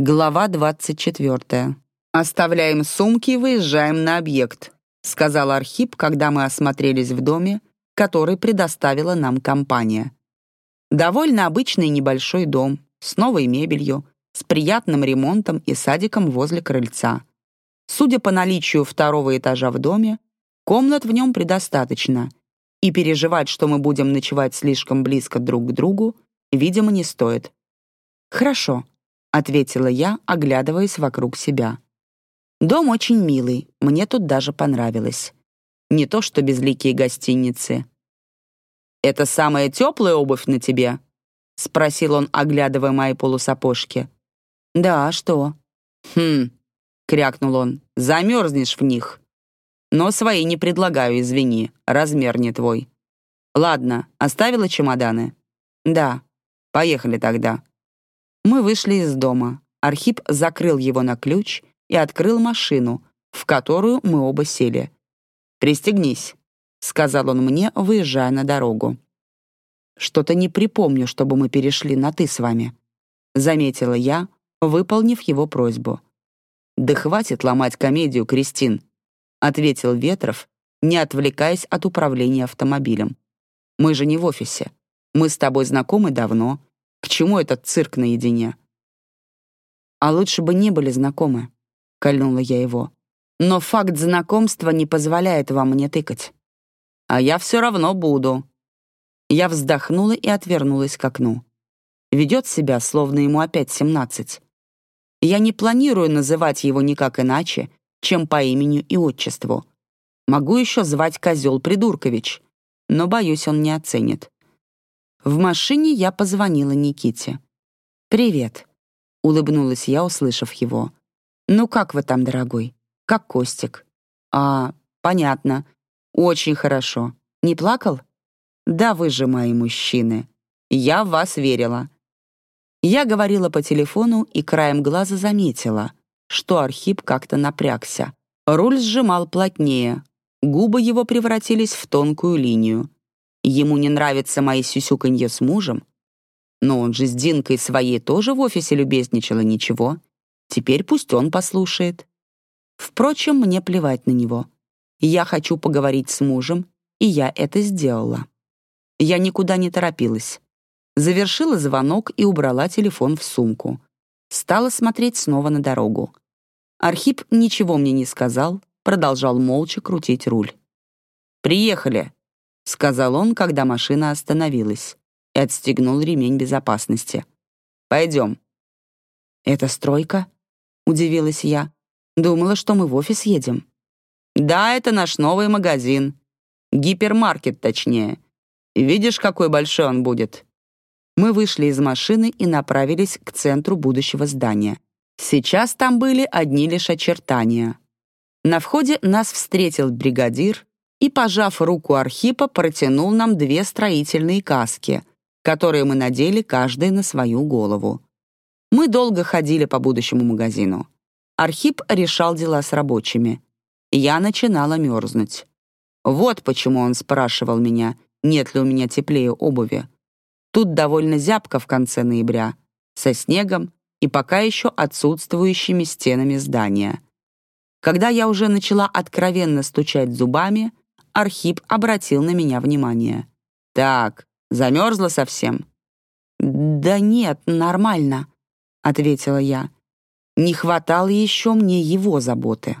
Глава 24. «Оставляем сумки и выезжаем на объект», сказал Архип, когда мы осмотрелись в доме, который предоставила нам компания. Довольно обычный небольшой дом, с новой мебелью, с приятным ремонтом и садиком возле крыльца. Судя по наличию второго этажа в доме, комнат в нем предостаточно, и переживать, что мы будем ночевать слишком близко друг к другу, видимо, не стоит. «Хорошо», — ответила я, оглядываясь вокруг себя. «Дом очень милый, мне тут даже понравилось. Не то что безликие гостиницы». «Это самая теплая обувь на тебе?» — спросил он, оглядывая мои полусапожки. «Да, а что?» «Хм», — крякнул он, — «замерзнешь в них». «Но свои не предлагаю, извини, размер не твой». «Ладно, оставила чемоданы?» «Да». «Поехали тогда». Мы вышли из дома. Архип закрыл его на ключ и открыл машину, в которую мы оба сели. «Пристегнись», — сказал он мне, выезжая на дорогу. «Что-то не припомню, чтобы мы перешли на «ты» с вами», — заметила я, выполнив его просьбу. «Да хватит ломать комедию, Кристин», — ответил Ветров, не отвлекаясь от управления автомобилем. «Мы же не в офисе. Мы с тобой знакомы давно. К чему этот цирк наедине?» «А лучше бы не были знакомы», — кольнула я его. «Но факт знакомства не позволяет вам мне тыкать». «А я все равно буду». Я вздохнула и отвернулась к окну. Ведет себя, словно ему опять семнадцать. Я не планирую называть его никак иначе, чем по имени и отчеству. Могу еще звать Козел Придуркович, но, боюсь, он не оценит. В машине я позвонила Никите. «Привет», — улыбнулась я, услышав его. «Ну как вы там, дорогой? Как Костик?» «А, понятно. Очень хорошо. Не плакал?» «Да вы же мои мужчины. Я в вас верила». Я говорила по телефону и краем глаза заметила, что Архип как-то напрягся. Руль сжимал плотнее, губы его превратились в тонкую линию. Ему не нравится мои сюсюканье с мужем. Но он же с Динкой своей тоже в офисе любезничала, ничего. Теперь пусть он послушает. Впрочем, мне плевать на него. Я хочу поговорить с мужем, и я это сделала. Я никуда не торопилась. Завершила звонок и убрала телефон в сумку. Стала смотреть снова на дорогу. Архип ничего мне не сказал, продолжал молча крутить руль. «Приехали», — сказал он, когда машина остановилась, и отстегнул ремень безопасности. «Пойдем». «Это стройка?» — удивилась я. «Думала, что мы в офис едем». «Да, это наш новый магазин. Гипермаркет, точнее. Видишь, какой большой он будет?» Мы вышли из машины и направились к центру будущего здания. Сейчас там были одни лишь очертания. На входе нас встретил бригадир, и, пожав руку Архипа, протянул нам две строительные каски, которые мы надели каждый на свою голову. Мы долго ходили по будущему магазину. Архип решал дела с рабочими. Я начинала мерзнуть. Вот почему он спрашивал меня, нет ли у меня теплее обуви. Тут довольно зябко в конце ноября, со снегом и пока еще отсутствующими стенами здания. Когда я уже начала откровенно стучать зубами, Архип обратил на меня внимание. «Так, замерзла совсем?» «Да нет, нормально», — ответила я. Не хватало еще мне его заботы.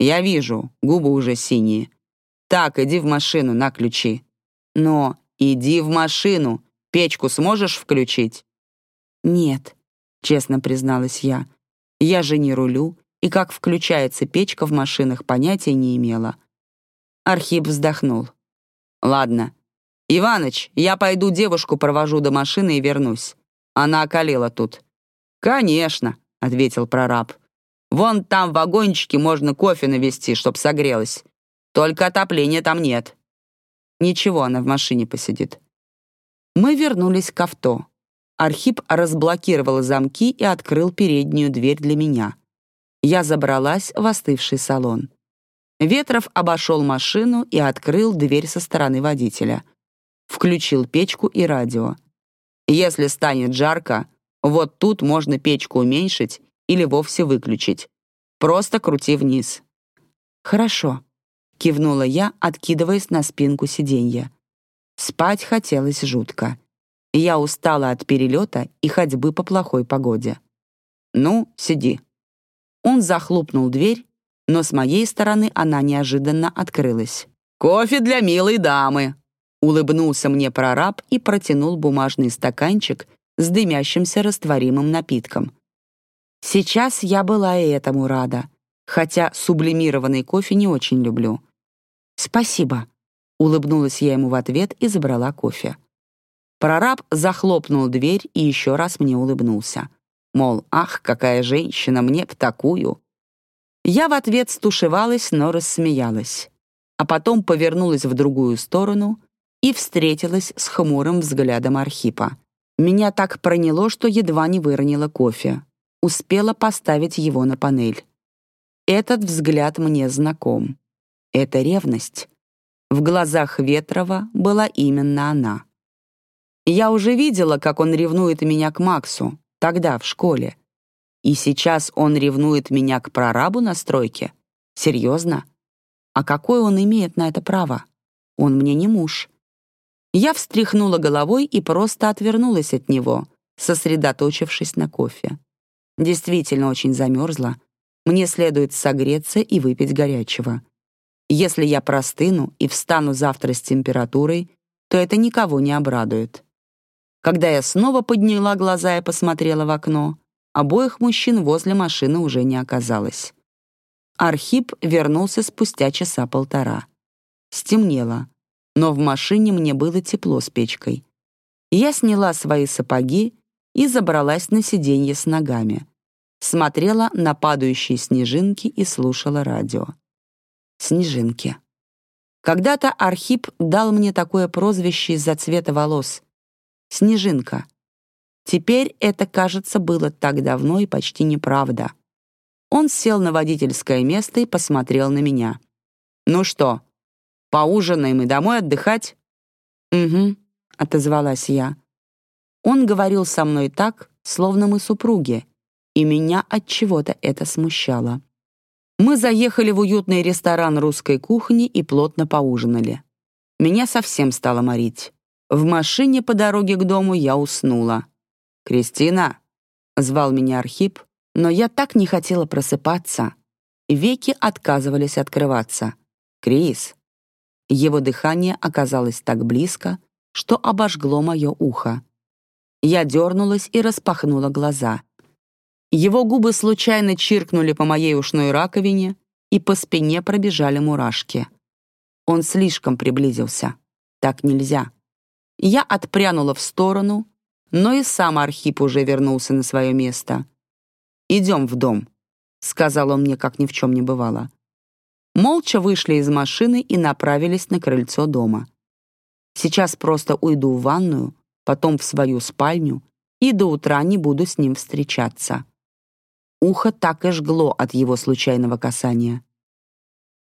«Я вижу, губы уже синие. Так, иди в машину, на ключи». «Но иди в машину, печку сможешь включить?» «Нет», — честно призналась я. «Я же не рулю, и как включается печка в машинах, понятия не имела. Архип вздохнул. «Ладно. Иваныч, я пойду девушку провожу до машины и вернусь. Она околела тут». «Конечно», — ответил прораб. «Вон там в вагончике можно кофе навести, чтоб согрелась. Только отопления там нет». «Ничего, она в машине посидит». Мы вернулись к авто. Архип разблокировал замки и открыл переднюю дверь для меня. Я забралась в остывший салон. Ветров обошел машину и открыл дверь со стороны водителя. Включил печку и радио. «Если станет жарко, Вот тут можно печку уменьшить или вовсе выключить. Просто крути вниз». «Хорошо», — кивнула я, откидываясь на спинку сиденья. Спать хотелось жутко. Я устала от перелета и ходьбы по плохой погоде. «Ну, сиди». Он захлопнул дверь, но с моей стороны она неожиданно открылась. «Кофе для милой дамы!» Улыбнулся мне прораб и протянул бумажный стаканчик с дымящимся растворимым напитком. Сейчас я была и этому рада, хотя сублимированный кофе не очень люблю. «Спасибо», — улыбнулась я ему в ответ и забрала кофе. Прораб захлопнул дверь и еще раз мне улыбнулся. Мол, ах, какая женщина, мне б такую. Я в ответ стушевалась, но рассмеялась. А потом повернулась в другую сторону и встретилась с хмурым взглядом Архипа. Меня так проняло, что едва не выронила кофе. Успела поставить его на панель. Этот взгляд мне знаком. Это ревность. В глазах Ветрова была именно она. Я уже видела, как он ревнует меня к Максу, тогда, в школе. И сейчас он ревнует меня к прорабу на стройке? Серьезно? А какое он имеет на это право? Он мне не муж. Я встряхнула головой и просто отвернулась от него, сосредоточившись на кофе. Действительно очень замерзла. Мне следует согреться и выпить горячего. Если я простыну и встану завтра с температурой, то это никого не обрадует. Когда я снова подняла глаза и посмотрела в окно, обоих мужчин возле машины уже не оказалось. Архип вернулся спустя часа полтора. Стемнело, но в машине мне было тепло с печкой. Я сняла свои сапоги и забралась на сиденье с ногами. Смотрела на падающие снежинки и слушала радио. Снежинки. Когда-то Архип дал мне такое прозвище из-за цвета волос. Снежинка. Теперь это, кажется, было так давно и почти неправда. Он сел на водительское место и посмотрел на меня. «Ну что, поужинаем и домой отдыхать?» «Угу», — отозвалась я. Он говорил со мной так, словно мы супруги, и меня от чего-то это смущало. Мы заехали в уютный ресторан русской кухни и плотно поужинали. Меня совсем стало морить. В машине по дороге к дому я уснула. «Кристина!» — звал меня Архип, но я так не хотела просыпаться. Веки отказывались открываться. «Крис!» Его дыхание оказалось так близко, что обожгло мое ухо. Я дернулась и распахнула глаза. Его губы случайно чиркнули по моей ушной раковине, и по спине пробежали мурашки. Он слишком приблизился. Так нельзя. Я отпрянула в сторону, но и сам Архип уже вернулся на свое место. «Идем в дом», — сказал он мне, как ни в чем не бывало. Молча вышли из машины и направились на крыльцо дома. Сейчас просто уйду в ванную, потом в свою спальню и до утра не буду с ним встречаться. Ухо так и жгло от его случайного касания.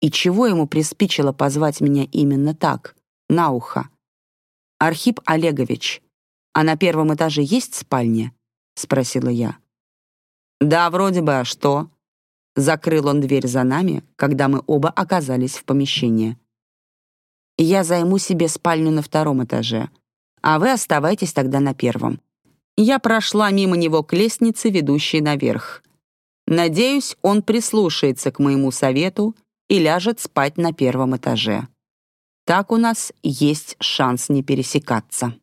И чего ему приспичило позвать меня именно так, на ухо? «Архип Олегович, а на первом этаже есть спальня?» — спросила я. «Да, вроде бы, а что?» Закрыл он дверь за нами, когда мы оба оказались в помещении. «Я займу себе спальню на втором этаже, а вы оставайтесь тогда на первом». Я прошла мимо него к лестнице, ведущей наверх. Надеюсь, он прислушается к моему совету и ляжет спать на первом этаже. Так у нас есть шанс не пересекаться.